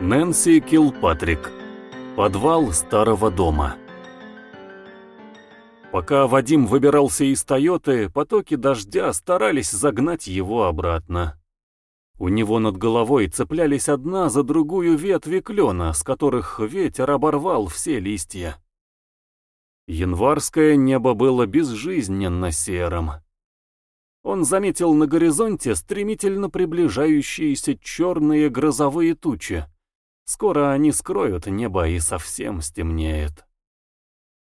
Нэнси Килпатрик. Подвал старого дома. Пока Вадим выбирался из Тойоты, потоки дождя старались загнать его обратно. У него над головой цеплялись одна за другую ветви клена, с которых ветер оборвал все листья. Январское небо было безжизненно серым. Он заметил на горизонте стремительно приближающиеся черные грозовые тучи. Скоро они скроют небо и совсем стемнеет.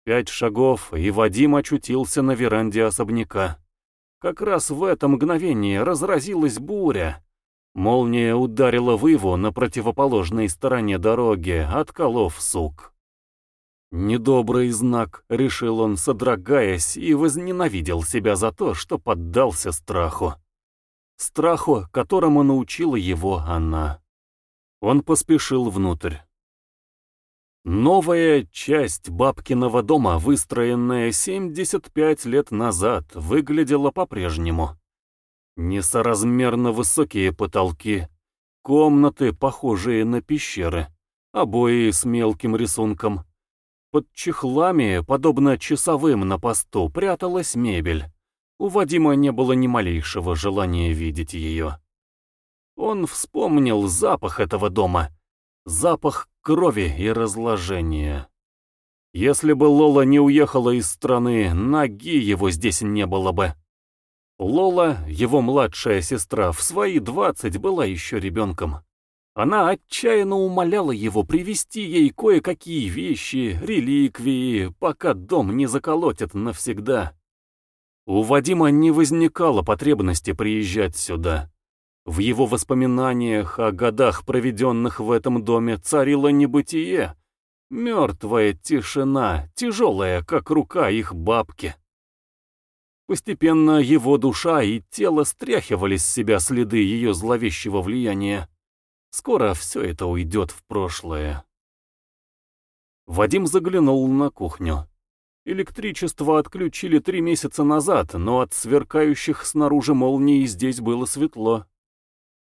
Пять шагов, и Вадим очутился на веранде особняка. Как раз в это мгновение разразилась буря. Молния ударила в Иву на противоположной стороне дороги, отколов сук. Недобрый знак, решил он, содрогаясь, и возненавидел себя за то, что поддался страху. Страху, которому научила его она. Он поспешил внутрь. Новая часть бабкиного дома, выстроенная 75 лет назад, выглядела по-прежнему. Несоразмерно высокие потолки, комнаты, похожие на пещеры, обои с мелким рисунком, под чехлами, подобно часовым на посту, пряталась мебель. У Вадима не было ни малейшего желания видеть ее. Он вспомнил запах этого дома. Запах крови и разложения. Если бы Лола не уехала из страны, ноги его здесь не было бы. Лола, его младшая сестра, в свои двадцать была еще ребенком. Она отчаянно умоляла его привезти ей кое-какие вещи, реликвии, пока дом не заколотят навсегда. У Вадима не возникало потребности приезжать сюда. В его воспоминаниях о годах, проведенных в этом доме, царило небытие. Мертвая тишина, тяжелая, как рука их бабки. Постепенно его душа и тело стряхивали с себя следы ее зловещего влияния. Скоро все это уйдет в прошлое. Вадим заглянул на кухню. Электричество отключили три месяца назад, но от сверкающих снаружи молний здесь было светло.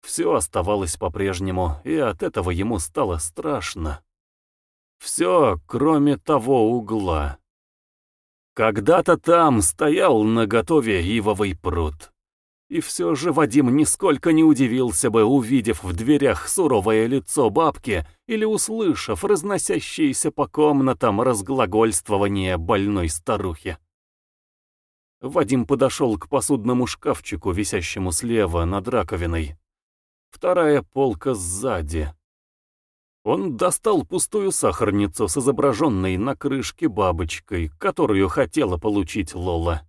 Все оставалось по-прежнему, и от этого ему стало страшно. Все, кроме того угла. Когда-то там стоял наготове ивовый пруд. И все же Вадим нисколько не удивился бы, увидев в дверях суровое лицо бабки или услышав разносящиеся по комнатам разглагольствование больной старухи. Вадим подошел к посудному шкафчику, висящему слева над раковиной. Вторая полка сзади. Он достал пустую сахарницу с изображенной на крышке бабочкой, которую хотела получить Лола.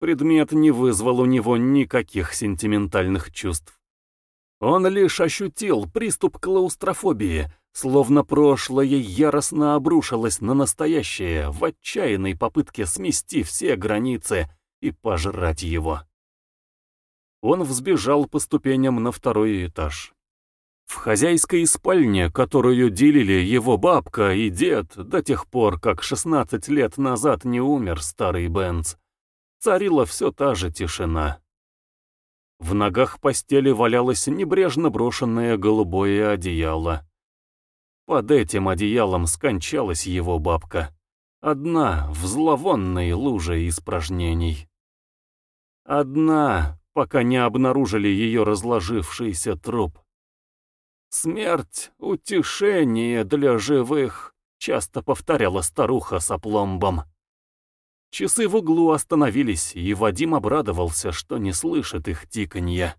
Предмет не вызвал у него никаких сентиментальных чувств. Он лишь ощутил приступ клаустрофобии, словно прошлое яростно обрушилось на настоящее в отчаянной попытке смести все границы и пожрать его. Он взбежал по ступеням на второй этаж. В хозяйской спальне, которую делили его бабка и дед до тех пор, как 16 лет назад не умер старый Бенц, царила все та же тишина. В ногах постели валялось небрежно брошенное голубое одеяло. Под этим одеялом скончалась его бабка. Одна в зловонной луже испражнений. Одна, пока не обнаружили ее разложившийся труп. «Смерть — утешение для живых», — часто повторяла старуха с опломбом. Часы в углу остановились, и Вадим обрадовался, что не слышит их тиканья.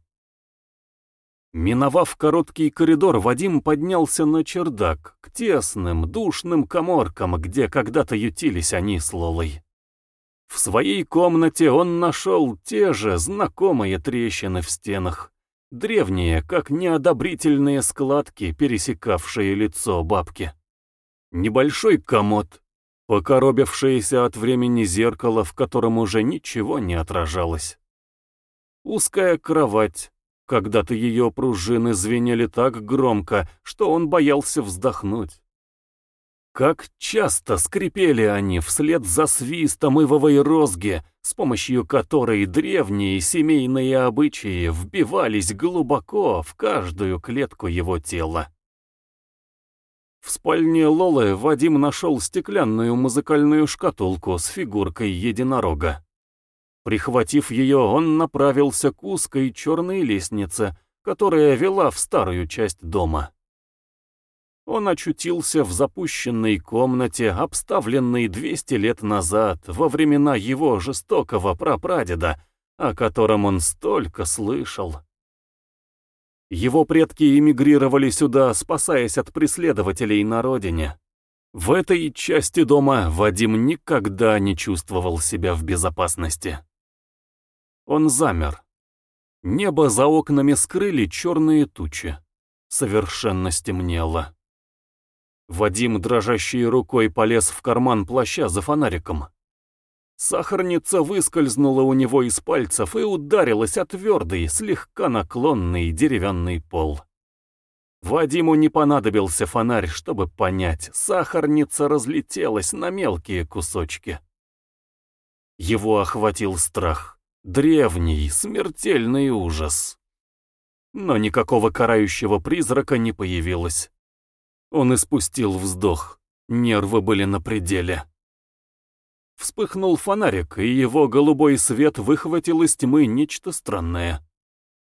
Миновав короткий коридор, Вадим поднялся на чердак, к тесным, душным коморкам, где когда-то ютились они с Лолой. В своей комнате он нашел те же знакомые трещины в стенах, древние, как неодобрительные складки, пересекавшие лицо бабки. Небольшой комод, покоробившееся от времени зеркало, в котором уже ничего не отражалось. Узкая кровать, когда-то ее пружины звенели так громко, что он боялся вздохнуть. Как часто скрипели они вслед за свистом ивовой розги, с помощью которой древние семейные обычаи вбивались глубоко в каждую клетку его тела. В спальне Лолы Вадим нашел стеклянную музыкальную шкатулку с фигуркой единорога. Прихватив ее, он направился к узкой черной лестнице, которая вела в старую часть дома. Он очутился в запущенной комнате, обставленной 200 лет назад, во времена его жестокого прапрадеда, о котором он столько слышал. Его предки эмигрировали сюда, спасаясь от преследователей на родине. В этой части дома Вадим никогда не чувствовал себя в безопасности. Он замер. Небо за окнами скрыли черные тучи. Совершенно стемнело. Вадим дрожащей рукой полез в карман плаща за фонариком. Сахарница выскользнула у него из пальцев и ударилась о твердый, слегка наклонный деревянный пол. Вадиму не понадобился фонарь, чтобы понять, сахарница разлетелась на мелкие кусочки. Его охватил страх, древний, смертельный ужас. Но никакого карающего призрака не появилось. Он испустил вздох, нервы были на пределе. Вспыхнул фонарик, и его голубой свет выхватил из тьмы нечто странное.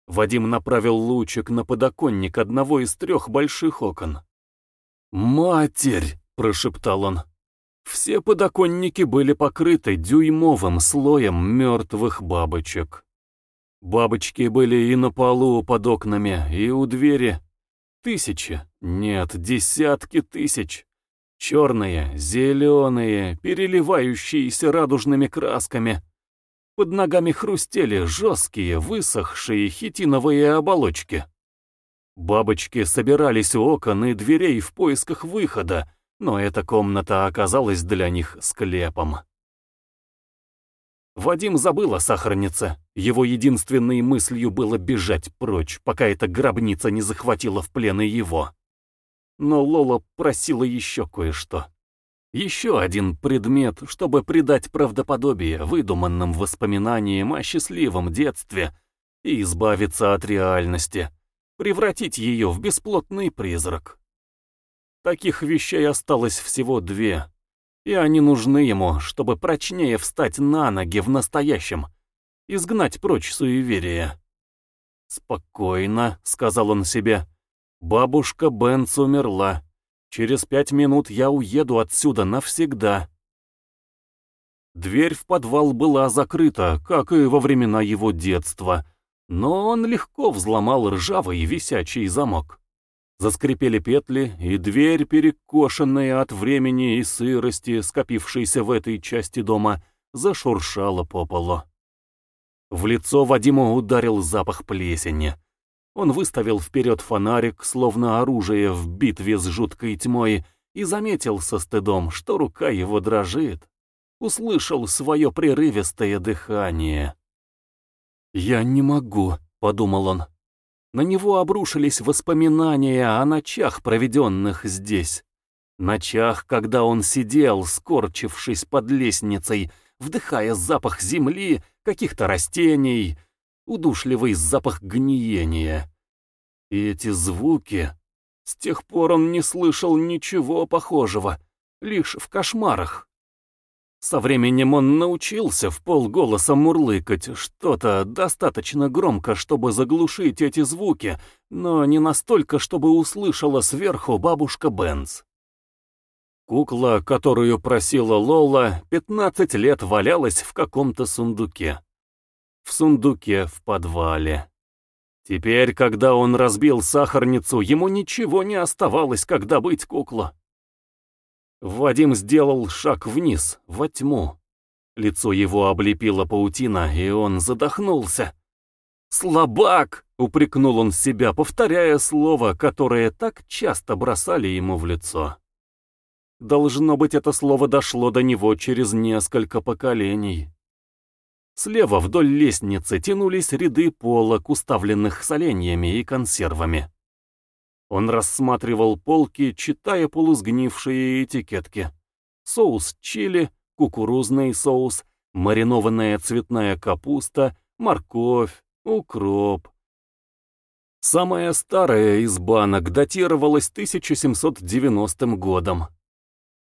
Вадим направил лучик на подоконник одного из трех больших окон. «Матерь!» — прошептал он. Все подоконники были покрыты дюймовым слоем мертвых бабочек. Бабочки были и на полу под окнами, и у двери. Тысячи, нет, десятки тысяч. Черные, зеленые, переливающиеся радужными красками. Под ногами хрустели жесткие, высохшие хитиновые оболочки. Бабочки собирались у окон и дверей в поисках выхода, но эта комната оказалась для них склепом. Вадим забыл о сахарнице. Его единственной мыслью было бежать прочь, пока эта гробница не захватила в плен и его. Но Лола просила еще кое-что. Еще один предмет, чтобы придать правдоподобие выдуманным воспоминаниям о счастливом детстве и избавиться от реальности, превратить ее в бесплотный призрак. Таких вещей осталось всего две, и они нужны ему, чтобы прочнее встать на ноги в настоящем, изгнать прочь суеверие. «Спокойно», — сказал он себе, — Бабушка Бенц умерла. Через пять минут я уеду отсюда навсегда. Дверь в подвал была закрыта, как и во времена его детства, но он легко взломал ржавый висячий замок. Заскрипели петли, и дверь, перекошенная от времени и сырости, скопившейся в этой части дома, зашуршала по полу. В лицо Вадиму ударил запах плесени. Он выставил вперед фонарик, словно оружие в битве с жуткой тьмой, и заметил со стыдом, что рука его дрожит. Услышал свое прерывистое дыхание. «Я не могу», — подумал он. На него обрушились воспоминания о ночах, проведенных здесь. Ночах, когда он сидел, скорчившись под лестницей, вдыхая запах земли, каких-то растений, удушливый запах гниения. И эти звуки... С тех пор он не слышал ничего похожего, лишь в кошмарах. Со временем он научился в полголоса мурлыкать что-то достаточно громко, чтобы заглушить эти звуки, но не настолько, чтобы услышала сверху бабушка Бенц. Кукла, которую просила Лола, 15 лет валялась в каком-то сундуке в сундуке в подвале. Теперь, когда он разбил сахарницу, ему ничего не оставалось, как добыть кукла. Вадим сделал шаг вниз, во тьму. Лицо его облепила паутина, и он задохнулся. «Слабак!» — упрекнул он себя, повторяя слово, которое так часто бросали ему в лицо. Должно быть, это слово дошло до него через несколько поколений. Слева вдоль лестницы тянулись ряды полок, уставленных соленьями и консервами. Он рассматривал полки, читая полусгнившие этикетки. Соус чили, кукурузный соус, маринованная цветная капуста, морковь, укроп. Самая старая из банок датировалась 1790 годом.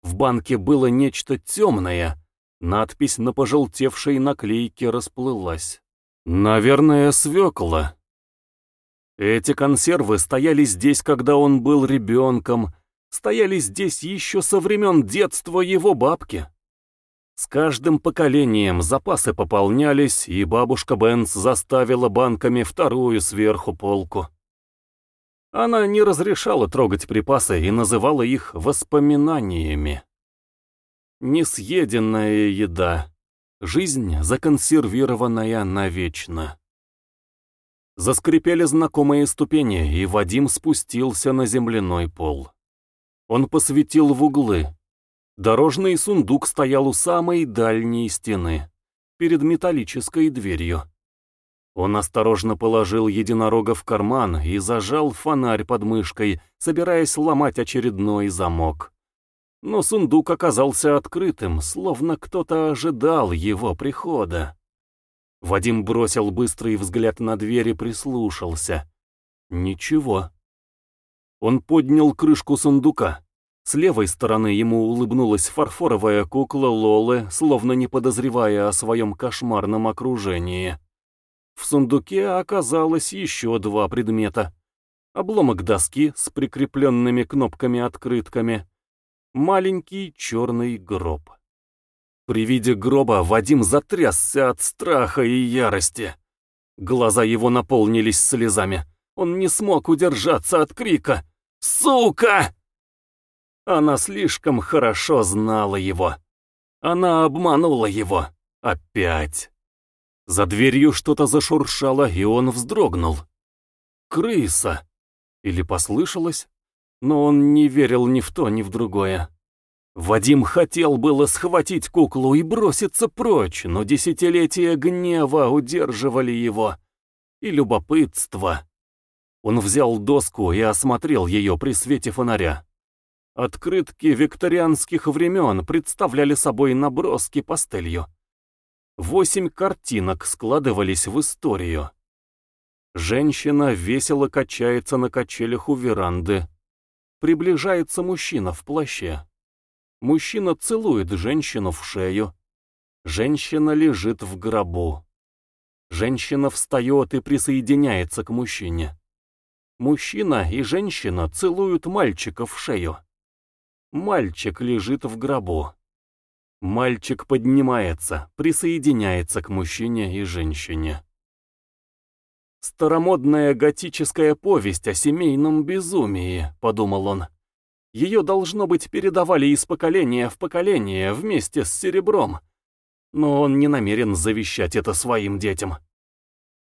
В банке было нечто темное, надпись на пожелтевшей наклейке расплылась. Наверное, свекла. Эти консервы стояли здесь, когда он был ребенком, стояли здесь еще со времен детства его бабки. С каждым поколением запасы пополнялись, и бабушка Бенц заставила банками вторую сверху полку. Она не разрешала трогать припасы и называла их воспоминаниями. Несъеденная еда. Жизнь, законсервированная навечно. Заскрипели знакомые ступени, и Вадим спустился на земляной пол. Он посветил в углы. Дорожный сундук стоял у самой дальней стены, перед металлической дверью. Он осторожно положил единорога в карман и зажал фонарь под мышкой, собираясь ломать очередной замок. Но сундук оказался открытым, словно кто-то ожидал его прихода. Вадим бросил быстрый взгляд на дверь и прислушался. Ничего. Он поднял крышку сундука. С левой стороны ему улыбнулась фарфоровая кукла Лолы, словно не подозревая о своем кошмарном окружении. В сундуке оказалось еще два предмета. Обломок доски с прикрепленными кнопками-открытками. Маленький черный гроб. При виде гроба Вадим затрясся от страха и ярости. Глаза его наполнились слезами. Он не смог удержаться от крика «Сука!». Она слишком хорошо знала его. Она обманула его. Опять. За дверью что-то зашуршало, и он вздрогнул. Крыса! Или послышалось? Но он не верил ни в то, ни в другое. Вадим хотел было схватить куклу и броситься прочь, но десятилетия гнева удерживали его. И любопытство. Он взял доску и осмотрел ее при свете фонаря. Открытки викторианских времен представляли собой наброски пастелью. Восемь картинок складывались в историю. Женщина весело качается на качелях у веранды. Приближается мужчина в плаще. Мужчина целует женщину в шею. Женщина лежит в гробу. Женщина встает и присоединяется к мужчине. Мужчина и женщина целуют мальчика в шею. Мальчик лежит в гробу. Мальчик поднимается, присоединяется к мужчине и женщине. «Старомодная готическая повесть о семейном безумии», — подумал он. «Ее, должно быть, передавали из поколения в поколение вместе с серебром. Но он не намерен завещать это своим детям».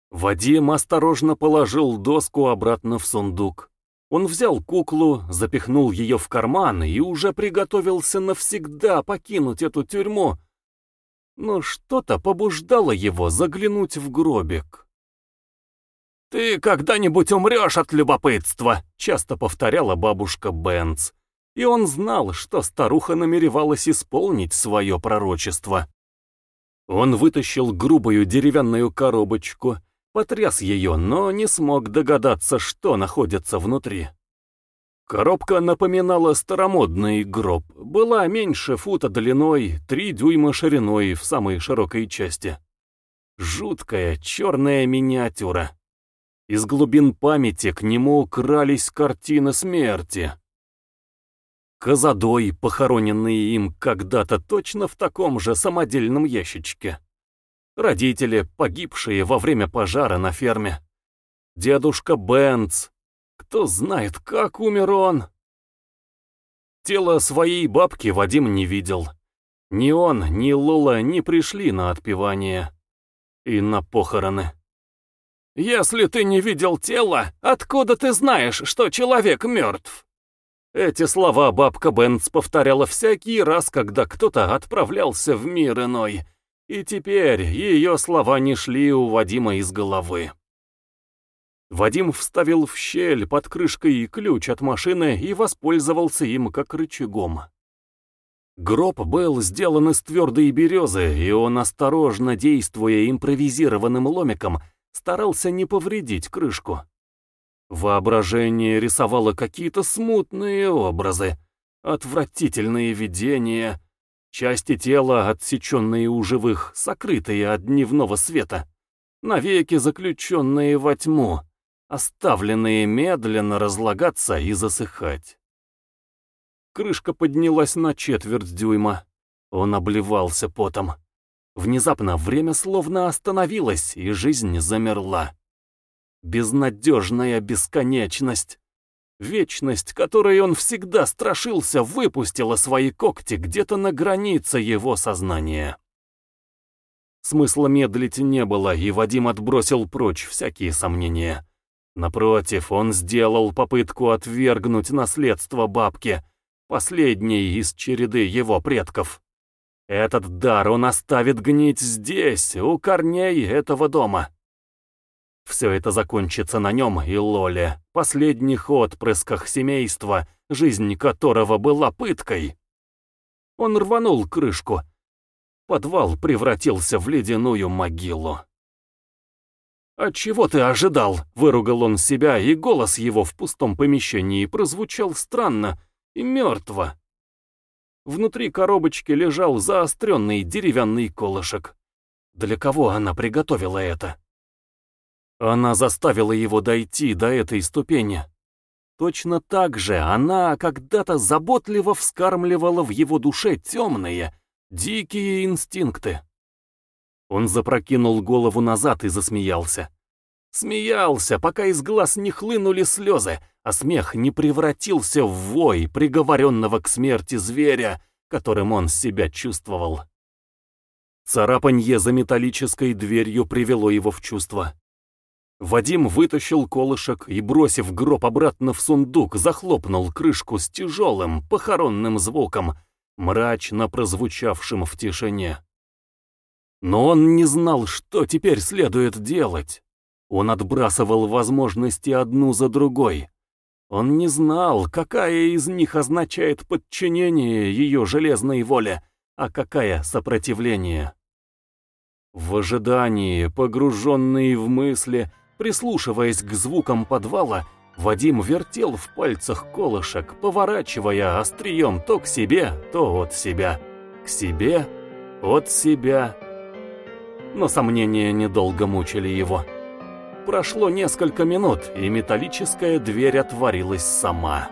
Вадим осторожно положил доску обратно в сундук. Он взял куклу, запихнул ее в карман и уже приготовился навсегда покинуть эту тюрьму. Но что-то побуждало его заглянуть в гробик. «Ты когда-нибудь умрешь от любопытства», — часто повторяла бабушка Бенц. И он знал, что старуха намеревалась исполнить свое пророчество. Он вытащил грубую деревянную коробочку Потряс ее, но не смог догадаться, что находится внутри. Коробка напоминала старомодный гроб, была меньше фута длиной, три дюйма шириной в самой широкой части. Жуткая черная миниатюра. Из глубин памяти к нему крались картины смерти. Казадой, похороненный им когда-то точно в таком же самодельном ящичке. Родители, погибшие во время пожара на ферме. Дедушка Бенц. Кто знает, как умер он. Тело своей бабки Вадим не видел. Ни он, ни Лола не пришли на отпевание и на похороны. «Если ты не видел тело, откуда ты знаешь, что человек мертв?» Эти слова бабка Бенц повторяла всякий раз, когда кто-то отправлялся в мир иной, и теперь ее слова не шли у Вадима из головы. Вадим вставил в щель под крышкой ключ от машины и воспользовался им как рычагом. Гроб был сделан из твердой березы, и он, осторожно действуя импровизированным ломиком, старался не повредить крышку. Воображение рисовало какие-то смутные образы, отвратительные видения, части тела, отсеченные у живых, сокрытые от дневного света, навеки заключенные во тьму, оставленные медленно разлагаться и засыхать. Крышка поднялась на четверть дюйма. Он обливался потом. Внезапно время словно остановилось, и жизнь замерла. Безнадежная бесконечность. Вечность, которой он всегда страшился, выпустила свои когти где-то на границе его сознания. Смысла медлить не было, и Вадим отбросил прочь всякие сомнения. Напротив, он сделал попытку отвергнуть наследство бабки, последней из череды его предков. Этот дар он оставит гнить здесь, у корней этого дома. Все это закончится на нем и Лоле, последних отпрысках семейства, жизнь которого была пыткой. Он рванул крышку. Подвал превратился в ледяную могилу. «А чего ты ожидал?» — выругал он себя, и голос его в пустом помещении прозвучал странно и мертво. Внутри коробочки лежал заостренный деревянный колышек. Для кого она приготовила это? Она заставила его дойти до этой ступени. Точно так же она когда-то заботливо вскармливала в его душе темные, дикие инстинкты. Он запрокинул голову назад и засмеялся. Смеялся, пока из глаз не хлынули слезы, а смех не превратился в вой приговоренного к смерти зверя, которым он себя чувствовал. Царапанье за металлической дверью привело его в чувство. Вадим вытащил колышек и, бросив гроб обратно в сундук, захлопнул крышку с тяжелым похоронным звуком, мрачно прозвучавшим в тишине. Но он не знал, что теперь следует делать. Он отбрасывал возможности одну за другой. Он не знал, какая из них означает подчинение ее железной воле, а какая — сопротивление. В ожидании, погруженный в мысли, Прислушиваясь к звукам подвала, Вадим вертел в пальцах колышек, поворачивая острием то к себе, то от себя. К себе, от себя. Но сомнения недолго мучили его. Прошло несколько минут, и металлическая дверь отворилась сама.